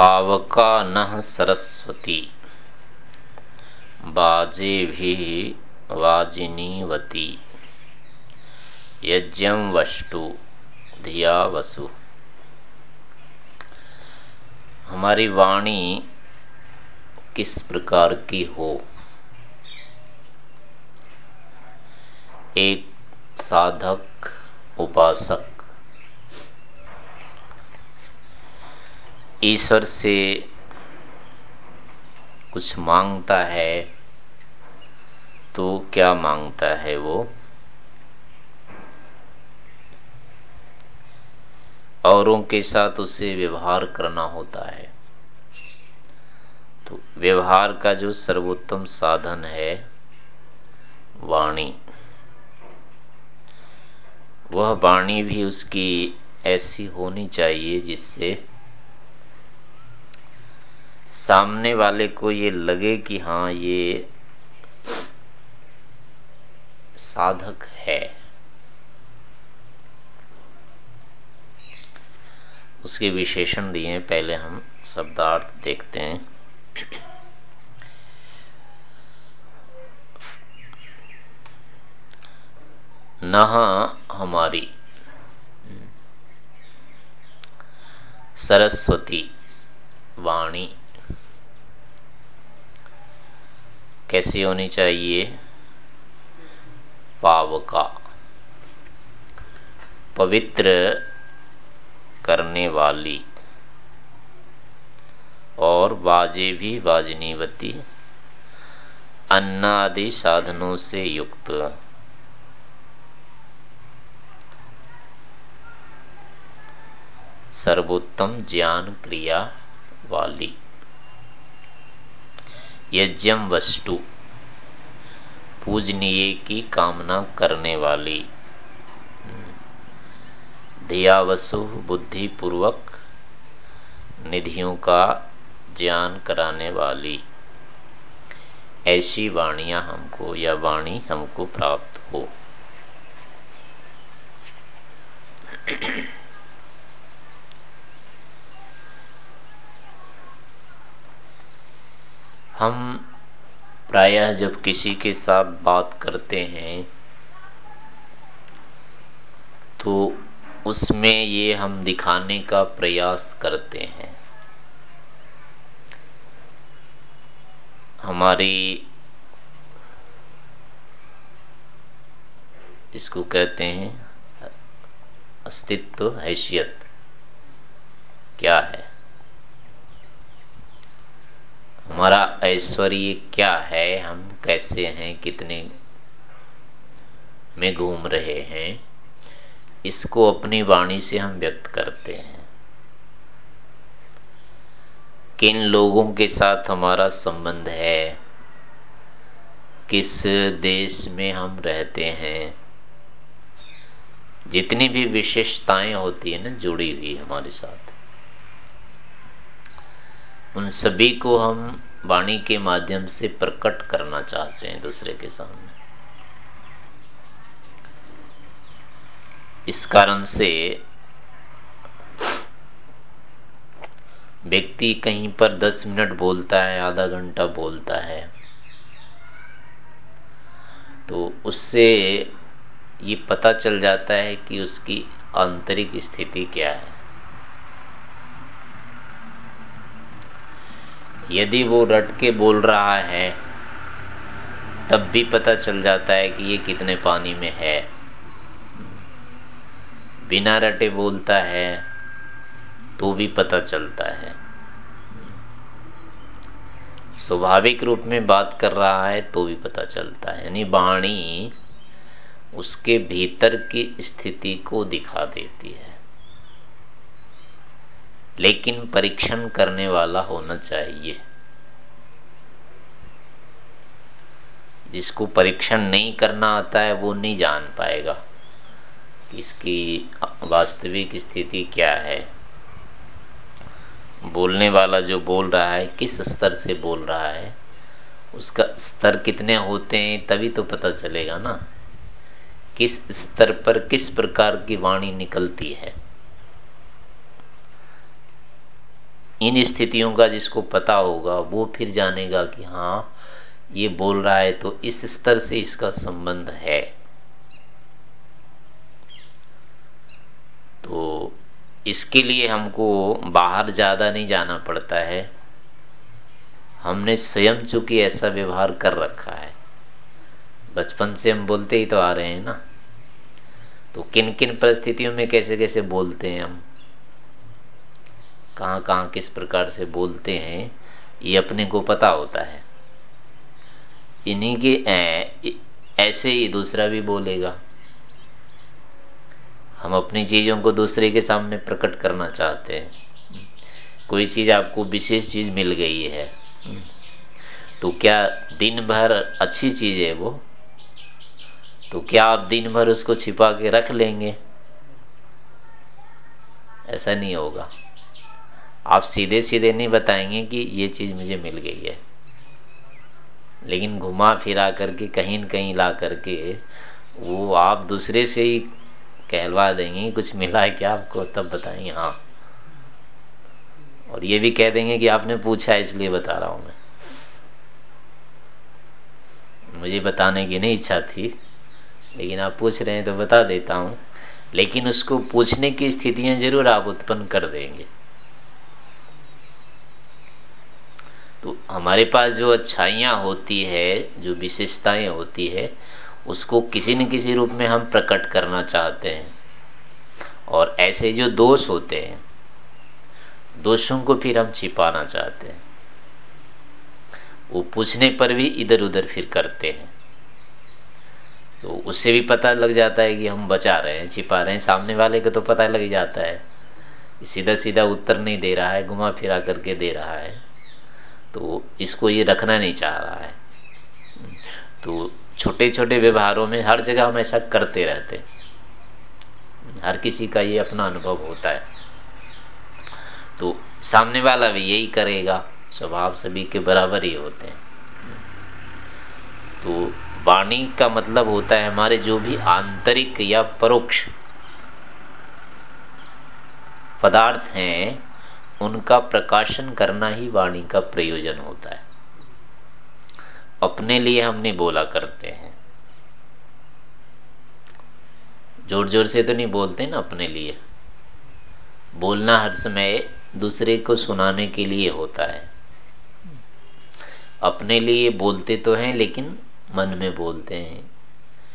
पावका न सरस्वती। बाजे भी वाजिनीवती। यज्ञम वस्तु धिया वसु। हमारी वाणी किस प्रकार की हो? एक साधक, उपासक ईश्वर से कुछ माँगता है तो क्या माँगता है वो? औरों के साथ उसे व्यवहार करना होता है। तो व्यवहार का जो सर्वोत्तम साधन है, वाणी। वह वाणी भी उसकी ऐसी होनी चाहिए जिससे सामने वाले को ये लगे कि हाँ ये साधक है। उसके विशेषण दिए पहले हम शब्दार्थ देखते हैं। नहा हमारी। सरस्वती वाणी। कैसी होनी चाहिए? पावका। पवित्र करने वाली। और बाजे भी बाजनीवती। अन्नादि साधनों से युक्त। सर्वोत्तम ज्ञान क्रिया वाली। यज्ञम वस्तु। पूजनीय की कामना करने वाली। धिया वसु बुद्धि पूर्वक निधियों का ज्ञान कराने वाली। ऐसी वाणियाँ हमको या वाणी हमको प्राप्त हो। हम प्रायः जब किसी के साथ बात करते हैं तो उसमें ये हम दिखाने का प्रयास करते हैं। हमारी इसको कहते हैं, अस्तित्व, हैसियत क्या है? हमारा ऐश्वर्य क्या है? हम कैसे हैं? कितने में घूम रहे हैं? इसको अपनी वाणी से हम व्यक्त करते हैं। किन लोगों के साथ हमारा संबंध है? किस देश में हम रहते हैं? जितनी भी विशेषताएँ होती है ना, जुड़ी हुई हमारे साथ। उन सभी को हम वाणी के माध्यम से प्रकट करना चाहते हैं दूसरे के सामने। इस कारण से व्यक्ति कहीं पर दस मिनट बोलता है, आधा घंटा बोलता है तो उससे ये पता चल जाता है कि उसकी आंतरिक स्थिति क्या है। यदि वो रट के बोल रहा है, तब भी पता चल जाता है कि ये कितने पानी में है। बिना रटे बोलता है तो भी पता चलता है। स्वाभाविक रूप में बात कर रहा है तो भी पता चलता है। यानी वाणी उसके भीतर की स्थिति को दिखा देती है। लेकिन परीक्षण करने वाला होना चाहिए। जिसको परीक्षण नहीं करना आता है, वो नहीं जान पाएगा इसकी वास्तविक स्थिति क्या है। बोलने वाला जो बोल रहा है, किस स्तर से बोल रहा है, उसका स्तर कितने होते हैं, तभी तो पता चलेगा ना। किस स्तर पर किस प्रकार की वाणी निकलती है। इन स्थितियों का जिसको पता होगा, वो फिर जानेगा कि हाँ ये बोल रहा है तो इस स्तर से इसका संबंध है। तो इसके लिए हमको बाहर ज़्यादा नहीं जाना पड़ता है। हमने स्वयं चूँकि ऐसा व्यवहार कर रखा है। बचपन से हम बोलते ही तो आ रहे हैं ना। तो किन किन परिस्थितियों में कैसे कैसे बोलते हैं हम? कहाँ किस प्रकार से बोलते हैं? ये अपने को पता होता है। इन्हीं के ऐसे ही दूसरा भी बोलेगा। हम अपनी चीज़ों को दूसरे के सामने प्रकट करना चाहते हैं। कोई चीज़ आपको विशेष चीज़ मिल गई है तो क्या दिन भर अच्छी चीज़ है वो? तो क्या आप दिन भर उसको छिपा के रख लेंगे? ऐसा नहीं होगा। आप सीधे सीधे नहीं बताएँगे कि ये चीज़ मुझे मिल गई है। लेकिन घुमा फिरा करके, कहीं न कहीं ला करके, वो आप दूसरे से ही कहलवा देंगे कुछ मिला है क्या आपको? तब बताएँगे हाँ। और ये भी कह देंगे कि आपने पूछा है इसलिए बता रहा हूँ मैं। मुझे बताने की नहीं इच्छा थी, लेकिन आप पूछ रहे हैं तो बता देता हूँ। लेकिन उसको पूछने की स्थितियाँ ज़रूर आप उत्पन्न कर देंगे। तो हमारे पास जो अच्छाइयाँ होती है, जो विशेषताएँ होती है, उसको किसी न किसी रूप में हम प्रकट करना चाहते हैं। और ऐसे जो दोष होते हैं, दोषों को फिर हम छिपाना चाहते हैं। वो पूछने पर भी इधर उधर फिर करते हैं। तो उससे भी पता लग जाता है कि हम बचा रहे हैं, छिपा रहे हैं। सामने वाले को तो पता लग जाता है सीधा सीधा उत्तर नहीं दे रहा है, घुमा फिरा करके दे रहा है। तो इसको ये रखना नहीं चाह रहा है। तो छोटे छोटे व्यवहारों में हर जगह हम ऐसा करते रहते हर किसी का ये अपना अनुभव होता है। तो सामने वाला भी यही करेगा, स्वभाव सभी के बराबर ही होते हैं। तो वाणी का मतलब होता है हमारे जो भी आंतरिक या परोक्ष पदार्थ हैं उनका प्रकाशन करना ही वाणी का प्रयोजन होता है। अपने लिए हम नहीं बोला करते हैं। ज़ोर ज़ोर से तो नहीं बोलते ना अपने लिए। बोलना हर समय दूसरे को सुनाने के लिए होता है। अपने लिए बोलते तो हैं, लेकिन मन में बोलते हैं।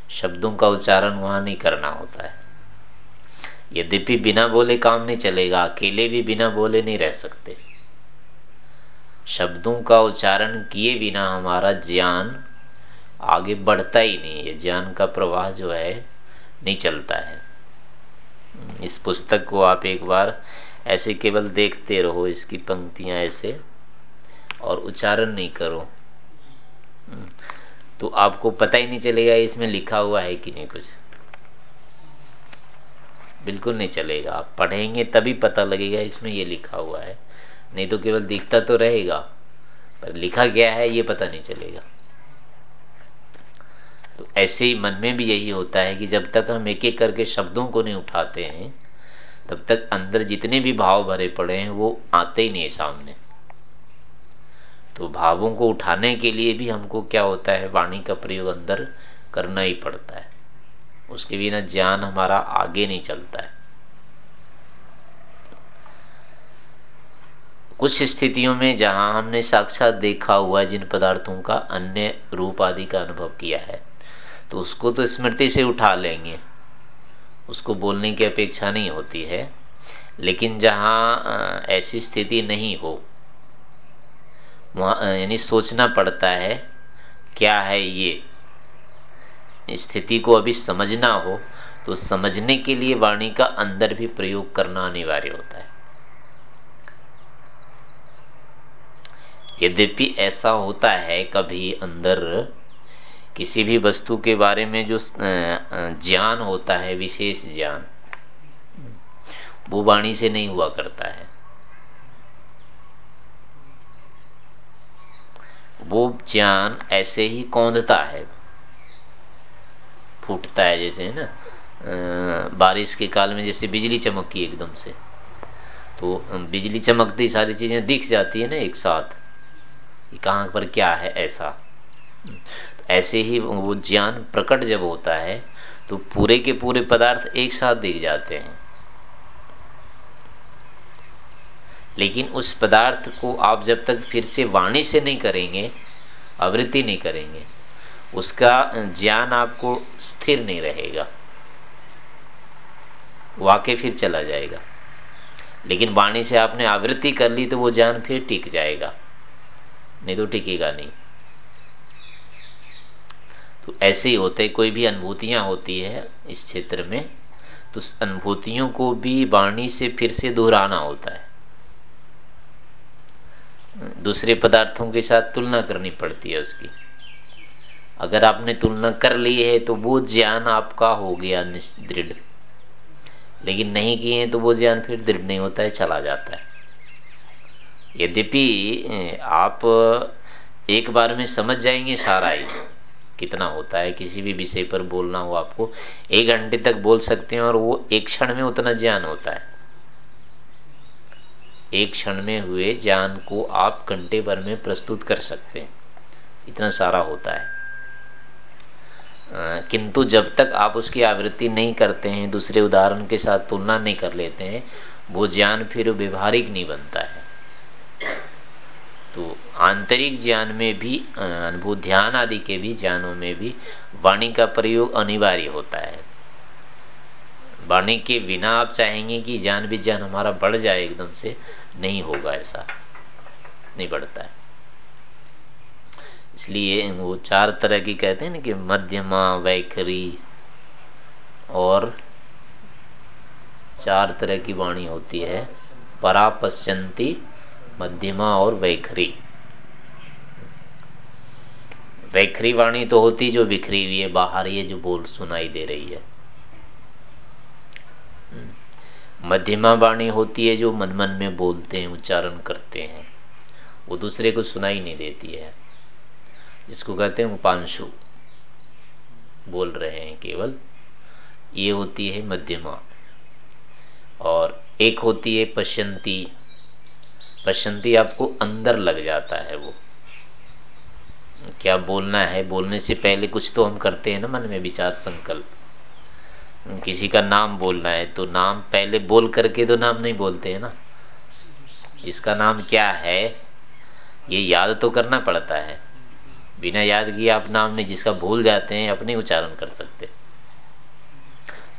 शब्दों का उच्चारण वहाँ नहीं करना होता है। यद्यपि बिना बोले काम नहीं चलेगा, अकेले भी बिना बोले नहीं रह सकते। शब्दों का उच्चारण किए बिना हमारा ज्ञान आगे बढ़ता ही नहीं है। ज्ञान का प्रवाह जो है, नहीं चलता है। इस पुस्तक को आप एक बार ऐसे केवल देखते रहो, इसकी पंक्तियाँ ऐसे, और उच्चारण नहीं करो। तो आपको पता ही नहीं चलेगा इसमें लिखा हुआ है कि नहीं कुछ। बिल्कुल नहीं चलेगा। आप पढ़ेंगे तभी पता लगेगा इसमें ये लिखा हुआ है। नहीं तो केवल दिखता तो रहेगा, पर लिखा गया है, ये पता नहीं चलेगा। तो ऐसे ही मन में भी यही होता है कि जब तक हम एक एक करके शब्दों को नहीं उठाते हैं, तब तक अंदर जितने भी भाव भरे पड़े हैं, वो आते ही नहीं सामने। तो भावों को उठाने के लिए भी हमको क्या होता है, वाणी का प्रयोग अंदर करना ही पड़ता है। उसके बिना ज्ञान हमारा आगे नहीं चलता है। कुछ स्थितियों में जहाँ हमने साक्षात देखा हुआ जिन पदार्थों का अन्य रूप आदि का अनुभव किया है तो उसको तो स्मृति से उठा लेंगे। उसको बोलने की अपेक्षा नहीं होती है, लेकिन जहाँ ऐसी स्थिति नहीं हो, वहाँ यानी सोचना पड़ता है, क्या है ये? स्थिति को अभी समझना हो तो समझने के लिए वाणी का अंदर भी प्रयोग करना अनिवार्य होता है। यद्यपि ऐसा होता है, कभी अंदर किसी भी वस्तु के बारे में जो ज्ञान होता है, विशेष ज्ञान, वो वाणी से नहीं हुआ करता है। वो ज्ञान ऐसे ही कौंधता है। फूटता है जैसे, है ना? बारिश के काल में जैसे बिजली चमकी एकदम से। तो बिजली चमकती सारी चीज़ें दिख जाती है ना एक साथ। कहाँ पर क्या है ऐसा? तो ऐसे ही वो ज्ञान प्रकट जब होता है तो पूरे के पूरे पदार्थ एक साथ दिख जाते हैं। लेकिन उस पदार्थ को आप जब तक फिर से वाणी से नहीं करेंगे, आवृत्ति नहीं करेंगे उसका ज्ञान आपको स्थिर नहीं रहेगा। वाक्य फिर चला जाएगा। लेकिन वाणी से आपने आवृत्ति कर ली तो वो ज्ञान फिर टिक जाएगा। नहीं तो टिकेगा नहीं। तो ऐसे ही होते, कोई भी अनुभूतियाँ होती है इस क्षेत्र में तो अनुभूतियों को भी वाणी से फिर से दोहराना होता है। दूसरे पदार्थों के साथ तुलना करनी पड़ती है उसकी। अगर आपने तुलना कर ली है तो वो ज्ञान आपका हो गया दृढ़। लेकिन नहीं किए तो वो ज्ञान फिर दृढ़ नहीं होता है, चला जाता है। यद्यपि आप एक बार में समझ जाएँगे सारा ही। कितना होता है, किसी भी विषय पर बोलना हो आपको। एक घंटे तक बोल सकते हैं और वो एक क्षण में उतना ज्ञान होता है। एक क्षण में हुए ज्ञान को आप घंटे भर में प्रस्तुत कर सकते हैं। इतना सारा होता है। किंतु जब तक आप उसकी आवृत्ति नहीं करते हैं, दूसरे उदाहरण के साथ तुलना नहीं कर लेते हैं, वो ज्ञान फिर व्यवहारिक नहीं बनता है। तो आंतरिक ज्ञान में भी अनुभूत ध्यान आदि के भी ज्ञानों में भी वाणी का प्रयोग अनिवार्य होता है। वाणी के बिना आप चाहेंगे कि ज्ञान विज्ञान हमारा बढ़ जाए, एकदम से नहीं होगा ऐसा, नहीं बढ़ता है। इसलिए वो चार तरह की कहते हैं ना कि मध्यमा, वैखरी और चार तरह की वाणी होती है। परापश्यंती, मध्यमा और वैखरी। वैखरी वाणी तो होती जो बिखरी हुई है, बाहर ये जो बोल सुनाई दे रही है। मध्यमा वाणी होती है जो मन मन में बोलते हैं, उच्चारण करते हैं। वो दूसरे को सुनाई नहीं देती है। जिसको कहते हैं उपांशु। बोल रहे हैं केवल, ये होती है मध्यमा। और एक होती है पश्यंती। पश्चंती आपको अंदर लग जाता है वो। क्या बोलना है? बोलने से पहले कुछ तो हम करते हैं ना मन में विचार संकल्प। किसी का नाम बोलना है तो नाम पहले बोल करके तो नाम नहीं बोलते हैं ना। इसका नाम क्या है? ये याद तो करना पड़ता है। बिना याद किए आप नाम नहीं जिसका भूल जाते हैं, अपने उच्चारण कर सकते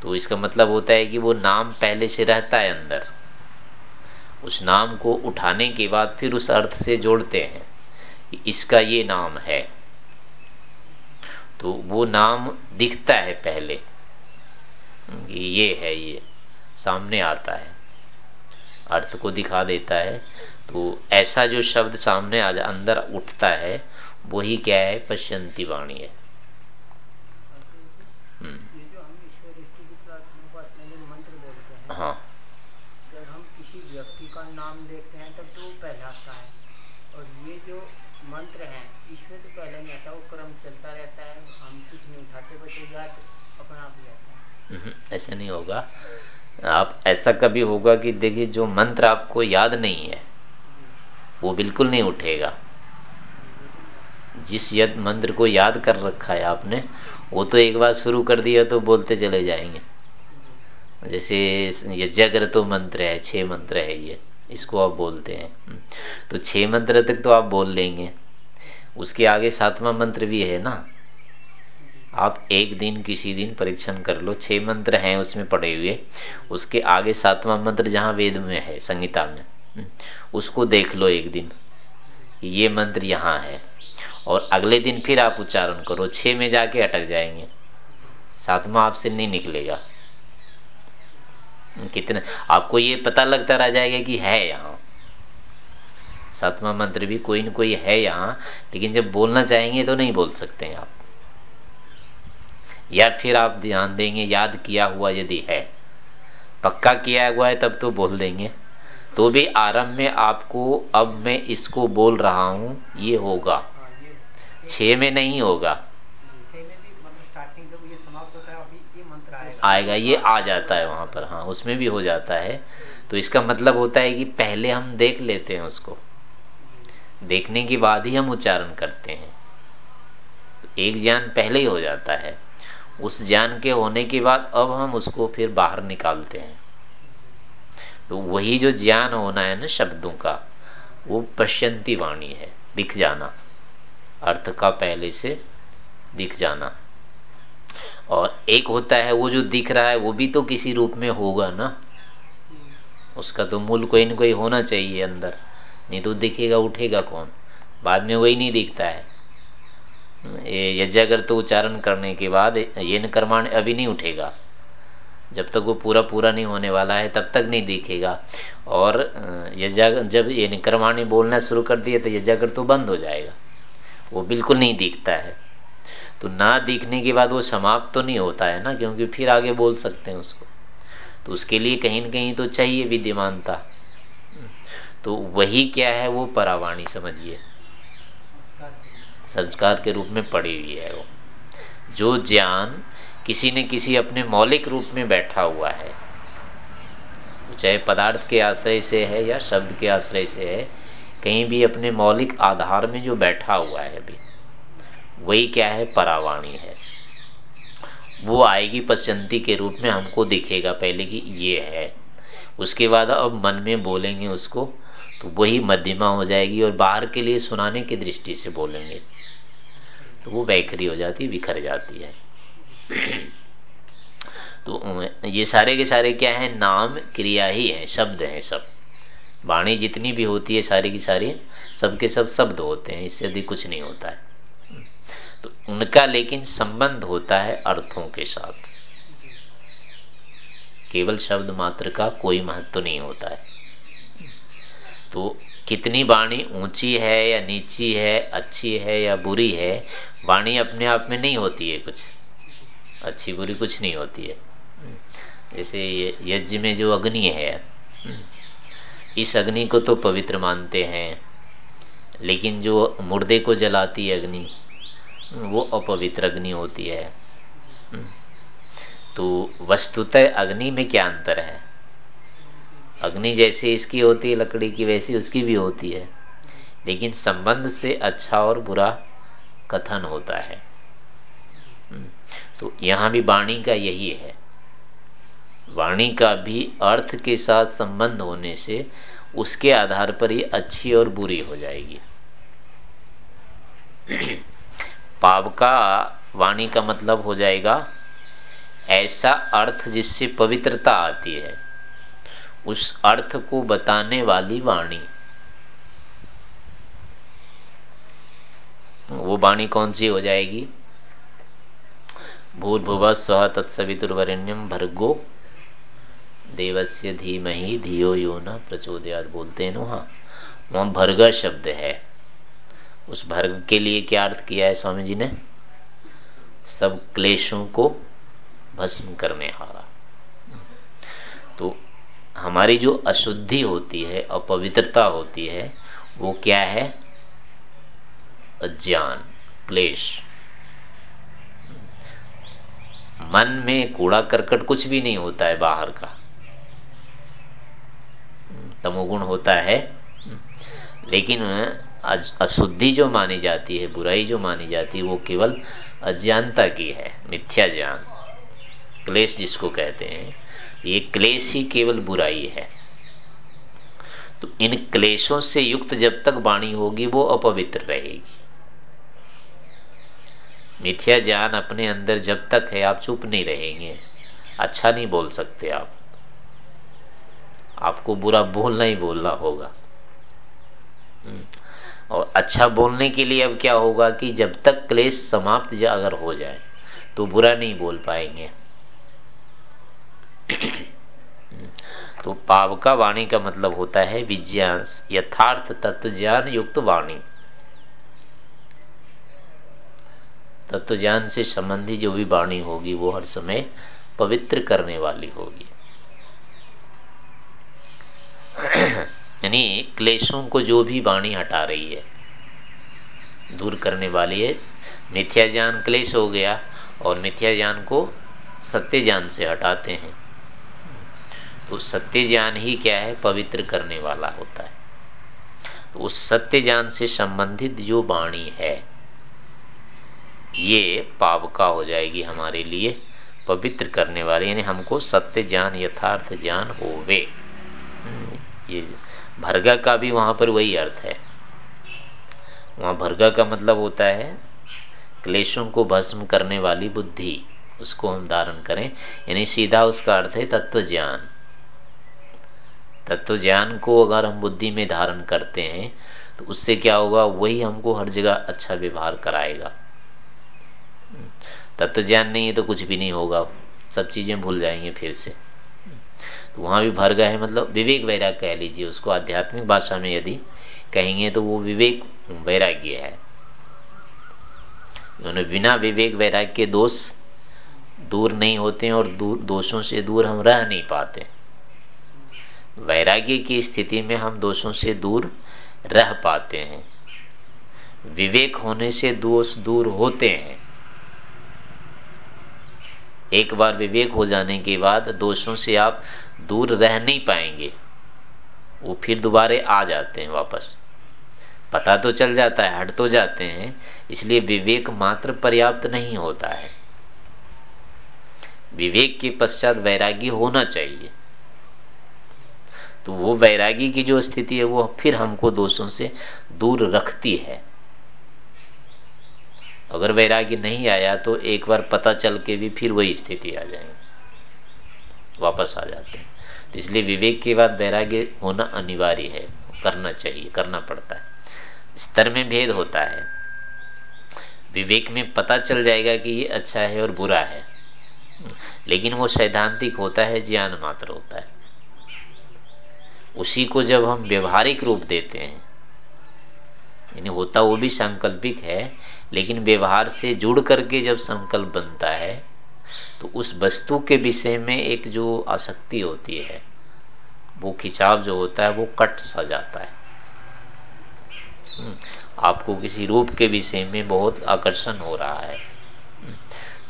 तो इसका मतलब होता है कि वो नाम पहले से रहता है अंदर। उस नाम को उठाने के बाद फिर उस अर्थ से जोड़ते हैं कि इसका ये नाम है। तो वो नाम दिखता है पहले कि ये है, ये सामने आता है। अर्थ को दिखा देता है। तो ऐसा जो शब्द सामने आ जा अंदर उठता है वही क्या है? पश्यंती वाणी है। हम्म। हाँ व्यक्ति का नाम देखते हैं तब तो वो पहले आता है। और ये जो मंत्र है तो पहले नहीं आता वो क्रम चलता रहता है हम कुछ नहीं उठाते बस याद अपना आप जाता है। हम्म, ऐसा नहीं होगा। आप ऐसा कभी होगा कि देखिए जो मंत्र आपको याद नहीं है वो बिल्कुल नहीं उठेगा। जिस यद मंत्र को याद कर रखा है आपने, वो तो एक बार शुरू कर दिया तो बोलते चले जाएँगे। जैसे ये जगर तो मंत्र है, छह मंत्र है ये, इसको आप बोलते हैं। तो छह मंत्र तक तो आप बोल लेंगे। उसके आगे सातवां मंत्र भी है ना? आप एक दिन किसी दिन परीक्षण कर लो, छह मंत्र हैं उसमें पड़े हुए। उसके आगे सातवां मंत्र जहाँ वेद में है संगीता में। उसको देख लो एक दिन। ये मंत्र यहाँ है। और अगले दिन फिर आप उच्चारण करो छह में जाके अटक जाएँगे। सातवां आपसे नहीं निकलेगा। कितने आपको ये पता लगता रह जाएगा कि है यहाँ। सातवां मंत्र भी कोई न कोई है यहाँ लेकिन जब बोलना चाहेंगे तो नहीं बोल सकते आप। या फिर आप ध्यान देंगे याद किया हुआ यदि है पक्का किया हुआ है तब तो बोल देंगे। तो भी आरंभ में आपको अब मैं इसको बोल रहा हूँ ये होगा। हाँ, छ में नहीं होगा। मतलब आएगा ये आ जाता है वहाँ पर हाँ उसमें भी हो जाता है। तो इसका मतलब होता है कि पहले हम देख लेते हैं उसको। देखने के बाद ही हम उच्चारण करते हैं। एक ज्ञान पहले ही हो जाता है। उस ज्ञान के होने के बाद अब हम उसको फिर बाहर निकालते हैं। तो वही जो ज्ञान होना है ना शब्दों का वो पश्यंती वाणी है दिख जाना। अर्थ का पहले से दिख जाना। और एक होता है, वो जो दिख रहा है, वो भी तो किसी रूप में होगा ना। उसका तो मूल कोई ना कोई होना चाहिए अंदर। नहीं तो दिखेगा, उठेगा कौन? बाद में वही नहीं दिखता है। ये यज्ञागर तो उच्चारण करने के बाद ये कर्माण अभी नहीं उठेगा। जब तक वो पूरा पूरा नहीं होने वाला है, तब तक नहीं दिखेगा। और यज्ञागर जब ये निकर्माणी बोलना शुरू कर दिए तो यज्ञागर तो बंद हो जाएगा। वो बिल्कुल नहीं दिखता है। तो ना दिखने के बाद वो समाप्त तो नहीं होता है ना, क्योंकि फिर आगे बोल सकते हैं उसको। तो उसके लिए कहीं ना कहीं तो चाहिए विद्यमानता। तो वही क्या है वो परावाणी, समझिए। संस्कार के रूप में पड़ी हुई है वो। जो ज्ञान किसी न किसी अपने मौलिक रूप में बैठा हुआ है, चाहे पदार्थ के आश्रय से है या शब्द के आश्रय से है कहीं भी अपने मौलिक आधार में जो बैठा हुआ है अभी, वही क्या है? परावाणी है। वो आएगी पश्चंती के रूप में हमको दिखेगा, पहले कि ये है। उसके बाद अब मन में बोलेंगे उसको तो वही मध्यमा हो जाएगी और बाहर के लिए सुनाने की दृष्टि से बोलेंगे। तो वो वैखरी हो जाती, बिखर जाती है। तो ये सारे के सारे क्या है? नाम, क्रिया ही है, शब्द है सब। वाणी जितनी भी होती है सारी की सारी, सबके सब शब्द होते हैं, इससे अधिक कुछ नहीं होता है। तो उनका लेकिन संबंध होता है अर्थों के साथ। केवल शब्द मात्र का कोई महत्व नहीं होता है। तो कितनी वाणी ऊँची है या नीची है, अच्छी है या बुरी है, वाणी अपने आप में नहीं होती है कुछ। अच्छी बुरी कुछ नहीं होती है। जैसे यज्ञ में जो अग्नि है इस अग्नि को तो पवित्र मानते हैं, लेकिन जो मुर्दे को जलाती है अग्नि, वो अपवित्र अग्नि होती है। तो वस्तुतः अग्नि में क्या अंतर है? अग्नि जैसे इसकी होती है, लकड़ी की वैसी उसकी भी होती है, लेकिन संबंध से अच्छा और बुरा कथन होता है। तो यहाँ भी वाणी का यही है। वाणी का भी अर्थ के साथ संबंध होने से उसके आधार पर ही अच्छी और बुरी हो जाएगी। पाप का वाणी का मतलब हो जाएगा, ऐसा अर्थ जिससे पवित्रता आती है, उस अर्थ को बताने वाली वाणी। वो वाणी कौन सी हो जाएगी? भूत भूर्भुव स्व तत्सवितुर्वरेण्यम भर्गो देवस्य धीमहि धियो यो न प्रचोदयात, बोलते हैं वहाँ। वहाँ भर्ग शब्द है। उस भर्ग के लिए क्या अर्थ किया है स्वामी जी ने? सब क्लेशों को भस्म करने हारा। तो हमारी जो अशुद्धि होती है, अपवित्रता होती है, वो क्या है? अज्ञान, क्लेश। मन में कूड़ा करकट कुछ भी नहीं होता है बाहर का। तमोगुण होता है। लेकिन अशुद्धि जो मानी जाती है, बुराई जो मानी जाती है, वो केवल अज्ञानता की है, मिथ्या ज्ञान। क्लेश जिसको कहते हैं, ये क्लेश ही केवल बुराई है। तो इन क्लेशों से युक्त जब तक वाणी होगी, वो अपवित्र रहेगी। मिथ्या ज्ञान अपने अंदर जब तक है, आप चुप नहीं रहेंगे। अच्छा नहीं बोल सकते आप। आपको बुरा बोलना ही बोलना होगा। हम्म। और अच्छा बोलने के लिए अब क्या होगा कि जब तक क्लेश समाप्त अगर हो जाए तो बुरा नहीं बोल पाएँगे। तो पाव का वाणी का मतलब होता है विज्ञान, यथार्थ तत्व ज्ञान युक्त वाणी। तत्व ज्ञान से संबंधी जो भी वाणी होगी, वो हर समय पवित्र करने वाली होगी। यानी क्लेशों को जो भी वाणी हटा रही है, दूर करने वाली है, मिथ्या ज्ञान क्लेश हो गया और मिथ्या ज्ञान को सत्य ज्ञान से हटाते हैं तो सत्य ज्ञान ही क्या है? पवित्र करने वाला होता है। तो उस सत्य ज्ञान से संबंधित जो वाणी है, ये पावका हो जाएगी हमारे लिए पवित्र करने वाले, यानी हमको सत्य ज्ञान, यथार्थ ज्ञान होवे। ये भरगा का भी वहाँ पर वही अर्थ है। वहाँ भरगा का मतलब होता है, क्लेशों को भस्म करने वाली बुद्धि, उसको हम धारण करें। यानी सीधा उसका अर्थ है तत्व ज्ञान। तत्व ज्ञान को अगर हम बुद्धि में धारण करते हैं तो उससे क्या होगा? वही हमको हर जगह अच्छा व्यवहार कराएगा। तत्व ज्ञान नहीं है तो कुछ भी नहीं होगा। सब चीज़ें भूल जाएँगे फिर से। तो वहाँ भी भर गए मतलब विवेक वैराग कह लीजिए उसको, आध्यात्मिक भाषा में यदि कहेंगे तो वो विवेक वैराग्य है बिना विवेक वैराग्य के दोष दूर नहीं होते और दोषों से दूर हम रह नहीं पाते। वैराग्य की स्थिति में हम दोषों से दूर रह पाते हैं। विवेक होने से दोष दूर होते हैं। एक बार विवेक हो जाने के बाद दोषों से आप दूर रह नहीं पाएँगे। वो फिर दोबारे आ जाते हैं वापस। पता तो चल जाता है, हट तो जाते हैं, इसलिए विवेक मात्र पर्याप्त नहीं होता है। विवेक के पश्चात वैरागी होना चाहिए। तो वो वैरागी की जो स्थिति है, वो फिर हमको दोषों से दूर रखती है। अगर वैरागी नहीं आया तो एक बार पता चल के भी फिर वही स्थिति आ जाएँगे। वापस आ जाते हैं। तो इसलिए विवेक के बाद वैराग्य होना अनिवार्य है, करना चाहिए, करना पड़ता है। स्तर में भेद होता है। विवेक में पता चल जाएगा कि ये अच्छा है और बुरा है। लेकिन वो सैद्धांतिक होता है, ज्ञान मात्र होता है। उसी को जब हम व्यवहारिक रूप देते हैं, यानी होता वो भी सांकल्पिक है, लेकिन व्यवहार से जुड़ करके जब संकल्प बनता है तो उस वस्तु के विषय में एक जो आसक्ति होती है वो खिंचाव जो होता है वो कट सा जाता है। हम्म, आपको किसी रूप के विषय में बहुत आकर्षण हो रहा है। हम्म,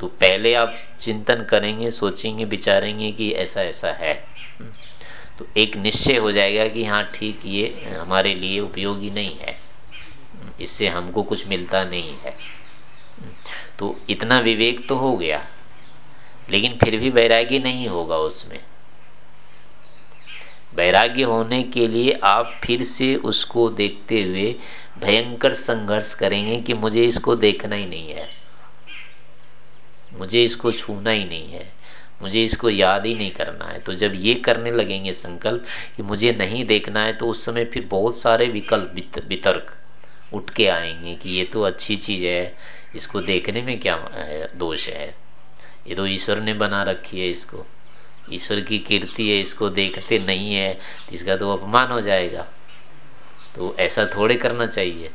तो पहले आप चिंतन करेंगे सोचेंगे विचारेंगे कि ऐसा ऐसा है। हम्म, तो एक निश्चय हो जाएगा कि हाँ ठीक ये हमारे लिए उपयोगी नहीं है। इससे हमको कुछ मिलता नहीं है। तो इतना विवेक तो हो गया। लेकिन फिर भी वैराग्य नहीं होगा उसमें। वैराग्य होने के लिए आप फिर से उसको देखते हुए भयंकर संघर्ष करेंगे कि मुझे इसको देखना ही नहीं है। मुझे इसको छूना ही नहीं है। मुझे इसको याद ही नहीं करना है। तो जब ये करने लगेंगे संकल्प कि मुझे नहीं देखना है तो उस समय फिर बहुत सारे विकल्प वितर्क उठ के आएँगे कि ये तो अच्छी चीज़ है, इसको देखने में क्या दोष है। ये तो ईश्वर ने बना रखी है इसको। ईश्वर की कीर्ति है, इसको देखते नहीं है, इसका तो अपमान हो जाएगा। तो ऐसा थोड़े करना चाहिए।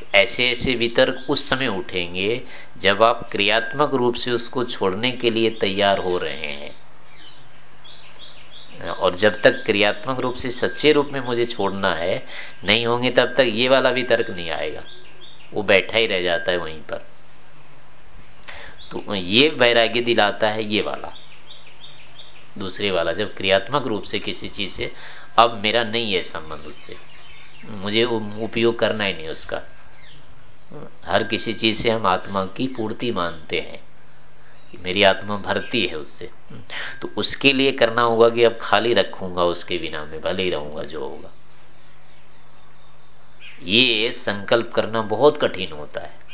तो ऐसे ऐसे वितर्क उस समय उठेंगे जब आप क्रियात्मक रूप से उसको छोड़ने के लिए तैयार हो रहे हैं। और जब तक क्रियात्मक रूप से सच्चे रूप में मुझे छोड़ना है, नहीं होंगे तब तक ये वाला भी तर्क नहीं आएगा। वो बैठा ही रह जाता है वहीं पर। तो ये वैराग्य दिलाता है ये वाला। दूसरे वाला, जब क्रियात्मक रूप से किसी चीज़ से, अब मेरा नहीं है संबंध उससे। मुझे उपयोग करना ही नहीं उसका। हर किसी चीज़ से हम आत्मा की पूर्ति मानते हैं। मेरी आत्मा भरती है उससे। तो उसके लिए करना होगा कि अब खाली रखूँगा उसके बिना में, भले ही रहूँगा जो होगा। ये संकल्प करना बहुत कठिन होता है।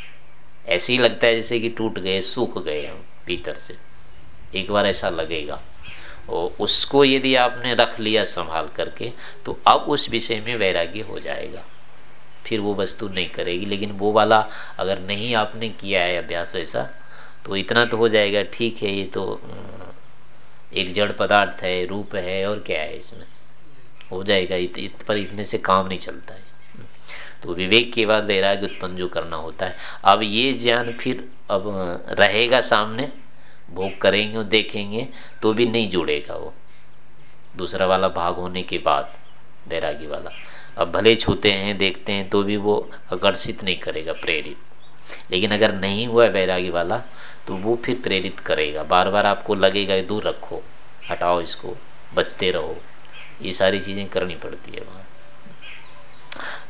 ऐसे ही लगता है जैसे कि टूट गए सूख गए हम भीतर से। एक बार ऐसा लगेगा। और उसको यदि आपने रख लिया संभाल करके तो अब उस विषय में वैराग्य हो जाएगा। फिर वो वस्तु नहीं करेगी। लेकिन वो वाला अगर नहीं आपने किया है अभ्यास वैसा तो इतना तो हो जाएगा ठीक है ये तो एक जड़ पदार्थ है रूप है और क्या है इसमें? हो जाएगा इत, इत पर इतने से काम नहीं चलता है। तो विवेक के बाद वैराग्य उत्पन्न जो करना होता है। अब ये ज्ञान फिर अब रहेगा सामने, भोग करेंगे और देखेंगे तो भी नहीं जुड़ेगा वो। दूसरा वाला भाग होने के बाद वैरागी वाला। अब भले छूते हैं, देखते हैं तो भी वो आकर्षित नहीं करेगा, प्रेरित। लेकिन अगर नहीं हुआ वैरागी वाला तो वो फिर प्रेरित करेगा। बार बार आपको लगेगा दूर रखो, हटाओ इसको, बचते रहो। ये सारी चीज़ें करनी पड़ती है वहाँ।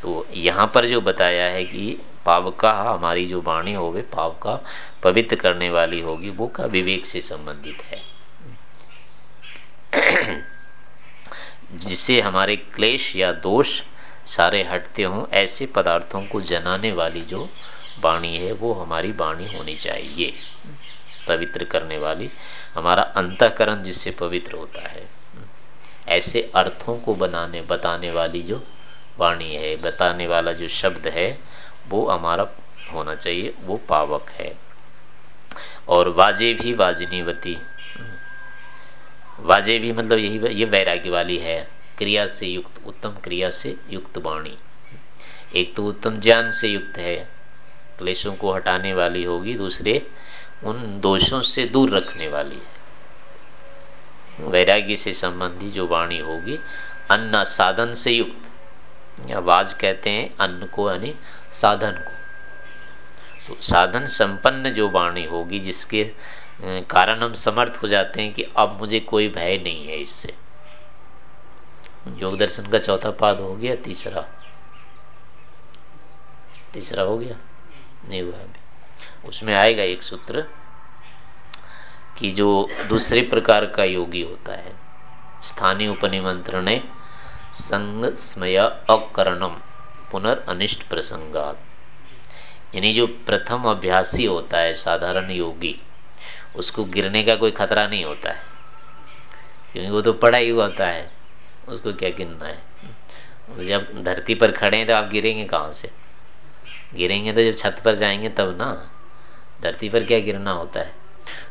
तो यहाँ पर जो बताया है कि पावका, हमारी जो वाणी होगी पावका पवित्र करने वाली होगी, वो का विवेक से संबंधित है। जिससे हमारे क्लेश या दोष सारे हटते हों, ऐसे पदार्थों को जनाने वाली जो वाणी है, वो हमारी वाणी होनी चाहिए। पवित्र करने वाली, हमारा अंतकरण जिससे पवित्र होता है, ऐसे अर्थों को बनाने, बताने वाली जो वाणी है, बताने वाला जो शब्द है, वो हमारा होना चाहिए, वो पावक है। और वाजे भी वाजनीवती। वाजे भी मतलब यही, ये वैराग्य वाली है, क्रिया से युक्त, उत्तम क्रिया से युक्त वाणी। एक तो उत्तम ज्ञान से युक्त है, क्लेशों को हटाने वाली होगी, दूसरे उन दोषों से दूर रखने वाली है। वैराग्य से संबंधी जो वाणी होगी, अन्न साधन से युक्त वाज कहते हैं अन्न को, यानी साधन को। तो साधन संपन्न जो वाणी होगी, जिसके कारण हम समर्थ हो जाते हैं कि अब मुझे कोई भय नहीं है इससे। योग दर्शन का चौथा पाद हो गया, तीसरा। तीसरा हो गया? नहीं हुआ अभी। उसमें आएगा एक सूत्र कि जो दूसरे प्रकार का योगी होता है, स्थानीय उपनिमंत्रण संग स्मय अकरणम पुनर्निष्ट प्रसंगात यानी जो प्रथम अभ्यासी होता है, साधारण योगी, उसको गिरने का कोई खतरा नहीं होता है। क्योंकि वो तो पढ़ा ही होता है, उसको क्या गिरना है? जब धरती पर खड़े हैं तो आप गिरेंगे कहाँ से? गिरेंगे तो जब छत पर जाएँगे तब ना? धरती पर क्या गिरना होता है?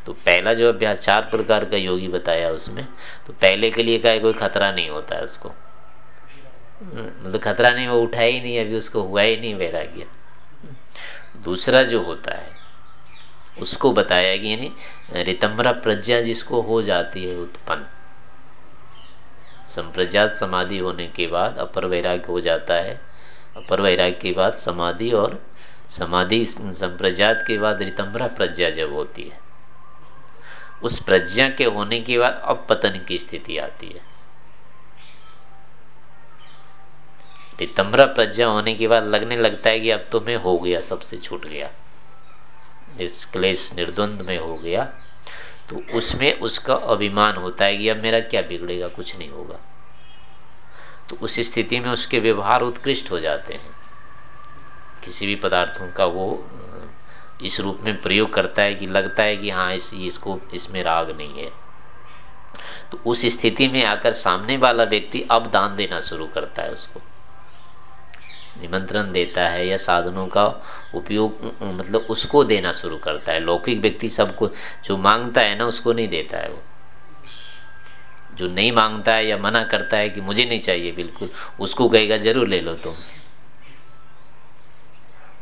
तो पहला जो अभ्यास चार प्रकार का योगी बताया उसमें तो पहले के लिए का कोई खतरा नहीं होता है उसको। मतलब खतरा नहीं, वो उठा ही नहीं, अभी उसको हुआ ही नहीं वैराग्य दूसरा जो होता है, उसको बताया कि यानी रितंबरा प्रज्ञा जिसको हो जाती है उत्पन्न, संप्रज्ञात समाधि होने के बाद अपर वैराग्य हो जाता है। अपर वैराग्य के बाद समाधि और समाधि संप्रज्ञात के बाद रितंबरा प्रज्ञा जब होती है, उस प्रज्ञा के होने के बाद अब पतन की स्थिति आती है। रितंबरा प्रज्ञा होने के बाद लगने लगता है कि अब तो मैं हो गया, सबसे छूट गया। इस निर्द्वंद में हो गया। तो उसमें उसका अभिमान होता है कि अब मेरा क्या बिगड़ेगा, कुछ नहीं होगा। तो उस स्थिति में उसके व्यवहार उत्कृष्ट हो जाते हैं। किसी भी पदार्थों का वो इस रूप में प्रयोग करता है कि लगता है कि हाँ इस, इसको, इसमें राग नहीं है। तो उस स्थिति में आकर सामने वाला व्यक्ति अब दान देना शुरू करता है उसको। निमंत्रण देता है या साधनों का उपयोग मतलब उसको देना शुरू करता है। लौकिक व्यक्ति सबको जो माँगता है ना, उसको नहीं देता है वो। जो नहीं माँगता है या मना करता है कि मुझे नहीं चाहिए बिल्कुल, उसको कहेगा, ज़रूर ले लो तुम।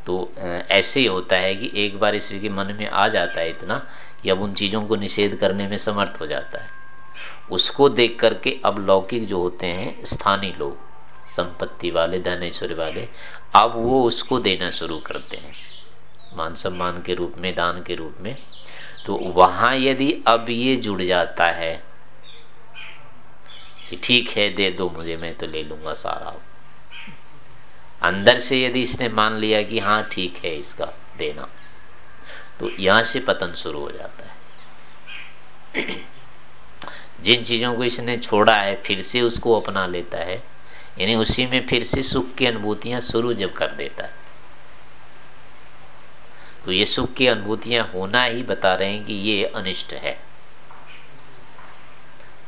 तो ऐसे ही होता है कि एक बार इस के मन में आ जाता है इतना कि अब उन चीज़ों को निषेध करने में समर्थ हो जाता है। उसको देख करके अब लौकिक जो होते हैं स्थानीय लोग संपत्ति वाले, धनेश्वरी वाले, अब वो उसको देना शुरू करते हैं। मान सम्मान के रूप में, दान के रूप में। तो वहाँ यदि अब ये जुड़ जाता है कि ठीक है, दे दो मुझे, मैं तो ले लूँगा सारा। अंदर से यदि इसने मान लिया कि हाँ ठीक है, इसका देना तो यहाँ से पतन शुरू हो जाता है। जिन चीज़ों को इसने छोड़ा है, फिर से उसको अपना लेता है। यानी उसी में फिर से सुख की अनुभूतियाँ शुरू जब कर देता है। तो ये सुख की अनुभूतियाँ होना ही बता रहे हैं कि ये अनिष्ट है।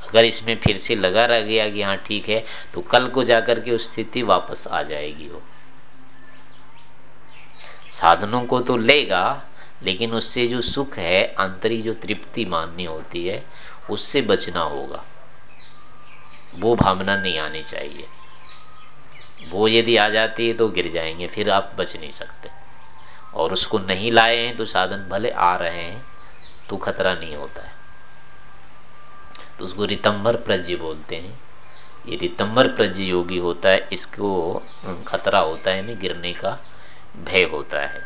अगर इसमें फिर से लगा रह गया कि हाँ ठीक है तो कल को जाकर के उस स्थिति वापस आ जाएगी वो। साधनों को तो लेगा, लेकिन उससे जो सुख है, आंतरिक जो तृप्ति माननी होती है, उससे बचना होगा। वो भावना नहीं आनी चाहिए। वो यदि आ जाती है तो गिर जाएँगे, फिर आप बच नहीं सकते। और उसको नहीं लाए हैं तो साधन भले आ रहे हैं तो खतरा नहीं होता है। तो उसको रितंबर प्रज्ञ बोलते हैं। ये रितंबर प्रज्ञ योगी होता है, इसको खतरा होता है नहीं गिरने का भय होता है।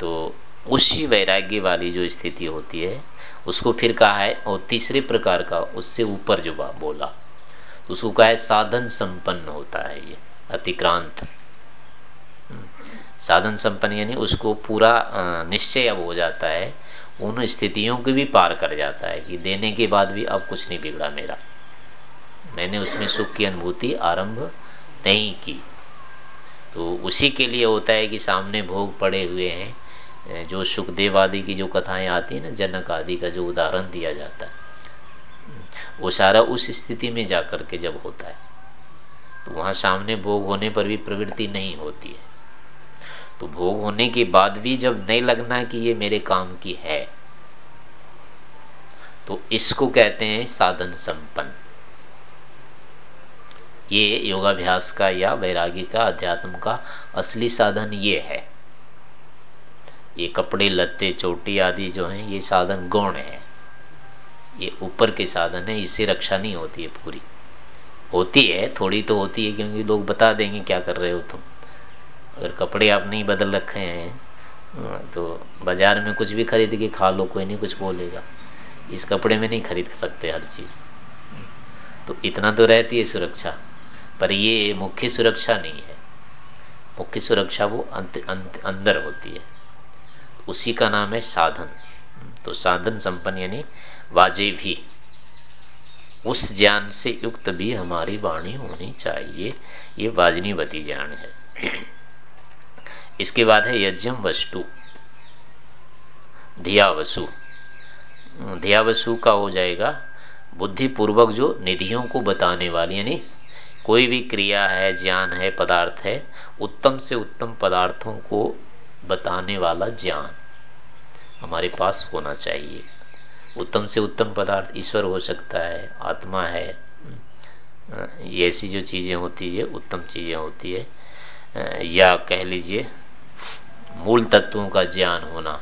तो उसी वैराग्य वाली जो स्थिति होती है, उसको फिर कहा है, और तीसरे प्रकार का उससे ऊपर जो बोला। उसको कहा है साधन संपन्न होता है ये, अतिक्रांत। साधन संपन्न यानी उसको पूरा निश्चय अब हो जाता है, उन स्थितियों को भी पार कर जाता है कि देने के बाद भी अब कुछ नहीं बिगड़ा मेरा। मैंने उसमें सुख की अनुभूति आरंभ नहीं की। तो उसी के लिए होता है कि सामने भोग पड़े हुए हैं, जो सुखदेव आदि की जो कथाएँ आती है ना, जनक आदि का जो उदाहरण दिया जाता है। वो सारा उस स्थिति में जाकर के जब होता है तो वहाँ सामने भोग होने पर भी प्रवृत्ति नहीं होती है। तो भोग होने के बाद भी जब नहीं लगना कि ये मेरे काम की है तो इसको कहते हैं साधन संपन्न। ये योगाभ्यास का या वैरागी का, अध्यात्म का असली साधन ये है। ये कपड़े, लत्ते, चोटी आदि जो हैं, ये साधन गौण है। ये ऊपर के साधन है इससे रक्षा नहीं होती है पूरी। होती है थोड़ी तो होती है क्योंकि लोग बता देंगे क्या कर रहे हो तुम। अगर कपड़े आप नहीं बदल रखे हैं तो बाज़ार में कुछ भी खरीद के खा लो कोई नहीं कुछ बोलेगा। इस कपड़े में नहीं खरीद सकते हर चीज़। तो इतना तो रहती है सुरक्षा पर ये मुख्य सुरक्षा नहीं है। मुख्य सुरक्षा वो अंत, अंत, अंदर होती है। उसी का नाम है साधन। तो साधन संपन्न यानी वाजे भी। उस ज्ञान से युक्त भी हमारी वाणी होनी चाहिए। ये वाजनीवती ज्ञान है। इसके बाद है यज्ञम वस्तु। धियावसु। धियावसु का हो जाएगा बुद्धि पूर्वक जो निधियों को बताने वाली, यानी कोई भी क्रिया है, ज्ञान है, पदार्थ है, उत्तम से उत्तम पदार्थों को बताने वाला ज्ञान हमारे पास होना चाहिए। उत्तम से उत्तम पदार्थ ईश्वर हो सकता है, आत्मा है। ये ऐसी जो चीज़ें होती है, उत्तम चीज़ें होती है। या कह लीजिए, मूल तत्वों का ज्ञान होना।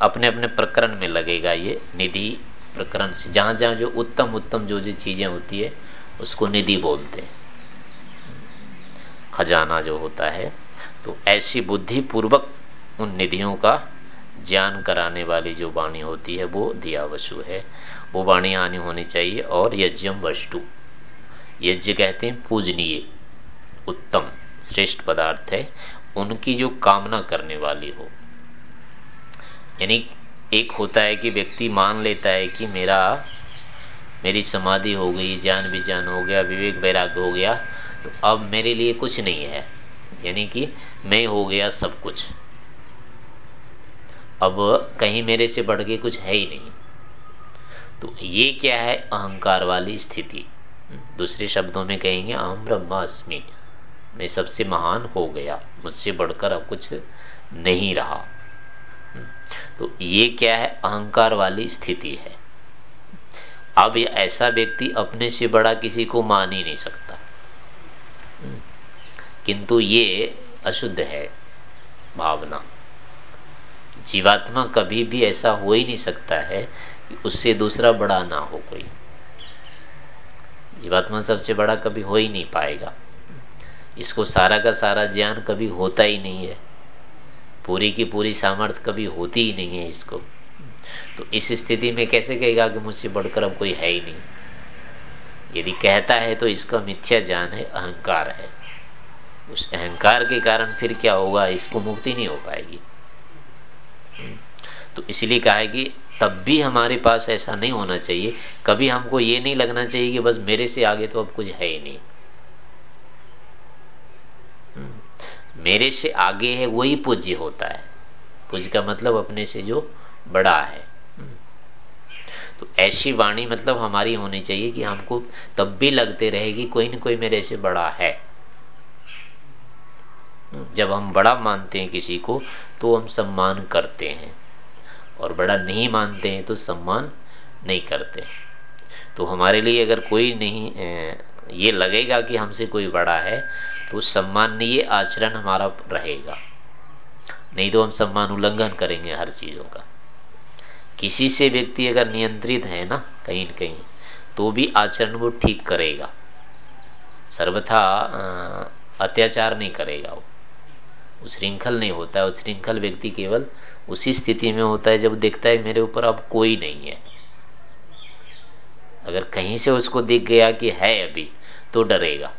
अपने अपने प्रकरण में लगेगा ये, निधि प्रकरण से। जहाँ जहाँ जो उत्तम उत्तम जो जो चीज़ें होती है, उसको निधि बोलते हैं। खजाना जो होता है तो ऐसी बुद्धि पूर्वक उन निधियों का ज्ञान कराने वाली जो वाणी होती है, वो दिया वसु है। वो वाणी आनी होनी चाहिए और यज्ञम वस्तु। यज्ञ कहते हैं पूजनीय, उत्तम, श्रेष्ठ पदार्थ है। उनकी जो कामना करने वाली हो। यानी एक होता है कि व्यक्ति मान लेता है कि मेरा, मेरी समाधि हो गई, ज्ञान विज्ञान हो गया, विवेक वैराग्य हो गया तो अब मेरे लिए कुछ नहीं है। यानी कि मैं हो गया सब कुछ। अब कहीं मेरे से बढ़ के कुछ है ही नहीं। तो ये क्या है अहंकार वाली स्थिति? दूसरे शब्दों में कहेंगे अहम ब्रह्मास्मि। मैं सबसे महान हो गया। मुझसे बढ़कर अब कुछ नहीं रहा। तो ये क्या है अहंकार वाली स्थिति है। अब ऐसा व्यक्ति अपने से बड़ा किसी को मान ही नहीं सकता। किंतु ये अशुद्ध है भावना। जीवात्मा कभी भी ऐसा हो ही नहीं सकता है कि उससे दूसरा बड़ा ना हो कोई। जीवात्मा सबसे बड़ा कभी हो ही नहीं पाएगा। इसको सारा का सारा ज्ञान कभी होता ही नहीं है। पूरी की पूरी सामर्थ्य कभी होती ही नहीं है इसको। तो इस स्थिति में कैसे कहेगा कि मुझसे बढ़कर अब कोई है ही नहीं? यदि कहता है तो इसका मिथ्या ज्ञान है, अहंकार है। उस अहंकार के कारण फिर क्या होगा? इसको मुक्ति नहीं हो पाएगी। तो इसलिए कहा है कि तब भी हमारे पास ऐसा नहीं होना चाहिए। कभी हमको ये नहीं लगना चाहिए कि बस मेरे से आगे तो अब कुछ है ही नहीं। मेरे से आगे है, वही पूज्य होता है। पूज्य का मतलब अपने से जो बड़ा है। तो ऐसी वाणी मतलब हमारी होनी चाहिए कि हमको तब भी लगते रहेगी कोई ना कोई मेरे से बड़ा है। जब हम बड़ा मानते हैं किसी को तो हम सम्मान करते हैं। और बड़ा नहीं मानते हैं तो सम्मान नहीं करते। तो हमारे लिए अगर कोई नहीं ये लगेगा कि हमसे कोई बड़ा है तो सम्माननीय आचरण हमारा रहेगा। नहीं तो हम सम्मान उल्लंघन करेंगे हर चीज़ों का। किसी से व्यक्ति अगर नियंत्रित है ना, कहीं न कहीं तो भी आचरण वो ठीक करेगा। सर्वथा अत्याचार नहीं करेगा वो। उच्छृंखल नहीं होता है। उच्छृंखल व्यक्ति केवल उसी स्थिति में होता है जब देखता है, मेरे ऊपर अब कोई नहीं है। अगर कहीं से उसको दिख गया कि है अभी तो डरेगा।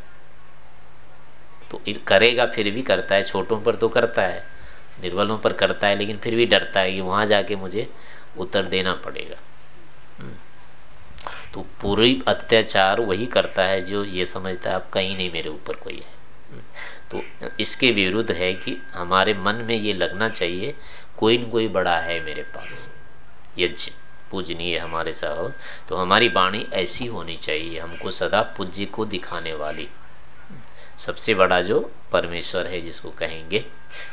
तो करेगा, फिर भी करता है। छोटों पर तो करता है, निर्बलों पर करता है, लेकिन फिर भी डरता है कि वहाँ जाके मुझे उत्तर देना पड़ेगा। हम्म। तो पूरी अत्याचार वही करता है जो ये समझता है, अब कहीं नहीं मेरे ऊपर कोई है। हम्म। तो इसके विरुद्ध है कि हमारे मन में ये लगना चाहिए, कोई न कोई बड़ा है मेरे पास। यज्ञ पूजनीय हमारे साहब। तो हमारी वाणी ऐसी होनी चाहिए, हमको सदा पूज्य को दिखाने वाली। सबसे बड़ा जो परमेश्वर है जिसको कहेंगे,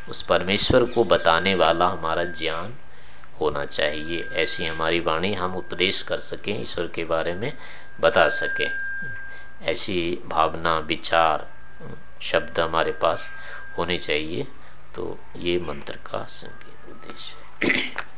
उस परमेश्वर को बताने वाला हमारा ज्ञान होना चाहिए। ऐसी हमारी वाणी हम उपदेश कर सकें, ईश्वर के बारे में बता सकें। ऐसी भावना, विचार शब्द हमारे पास होने चाहिए। तो ये मंत्र का संकेत उद्देश्य है।